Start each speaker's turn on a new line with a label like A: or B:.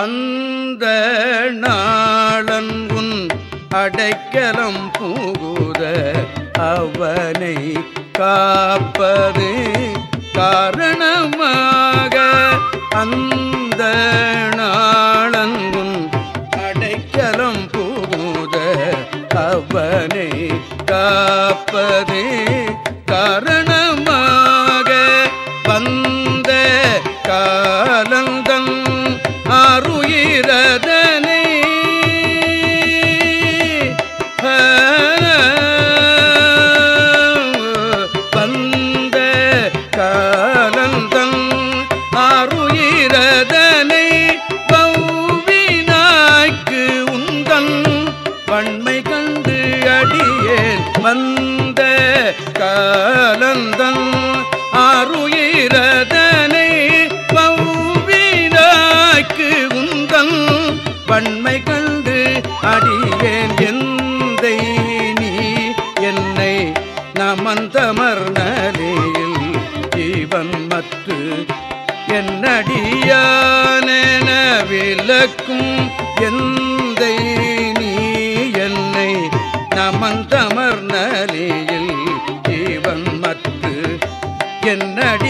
A: அந்த நாளன் உன் அடைக்கலம் பூகுத அவனை காப்பது காரணமாக அந்த நாளன் அடைக்கலம் புகுத அவனை காப்பது காரணமாக வந்த காலந்தன் வந்த காலந்தன் அருயிரதனை பௌவினாய்க்கு உந்தன் பண்மை கண்டு அடியேன் எந்தை நீ? என்னை நமந்தமர் நலியில் ஜீவன் மத்து என்னடியான விளக்கும் என் என்னடியானென